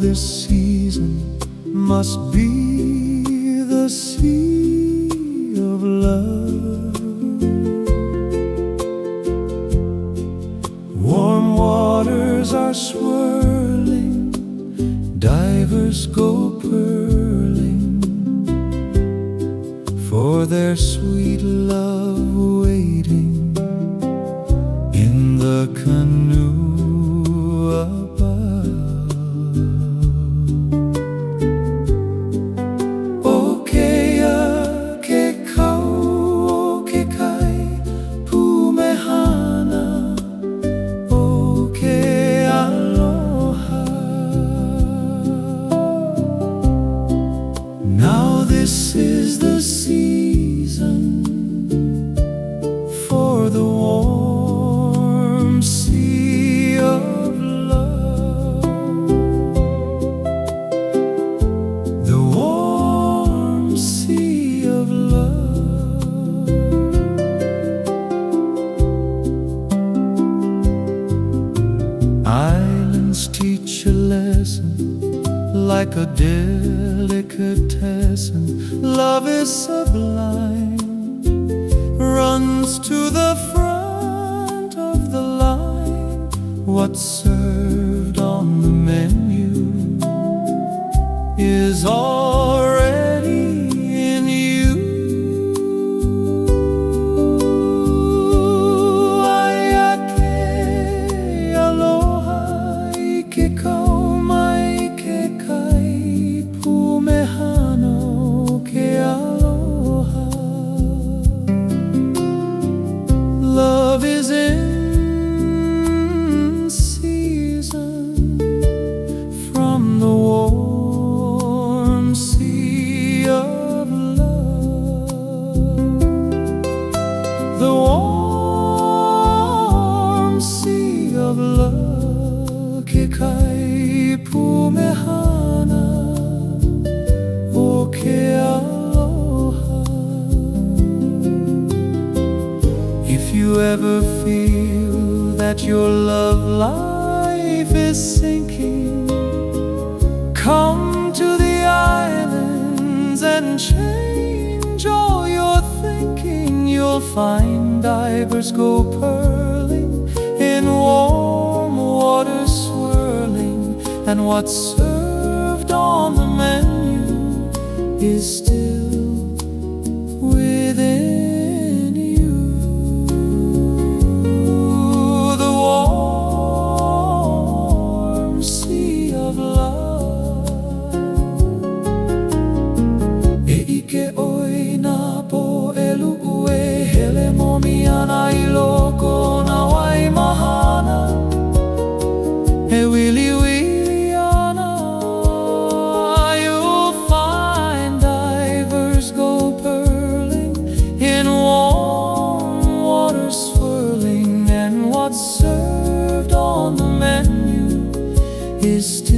this season must be the sea of love. Warm waters are swirling, divers go pearling for their sweet love waiting Now this is the season for the warm sea of love. The warm sea of love. Islands like a delicatessen. Love is sublime runs to the front of the line. What's served on the menu is already The warm sea of love pumehana o ke aloha. If you ever feel that your love life is sinking, come You'll divers go pearling in warm water swirling, and what's served on the menu is still You'll find divers go in warm swirling, and what's served on the menu is still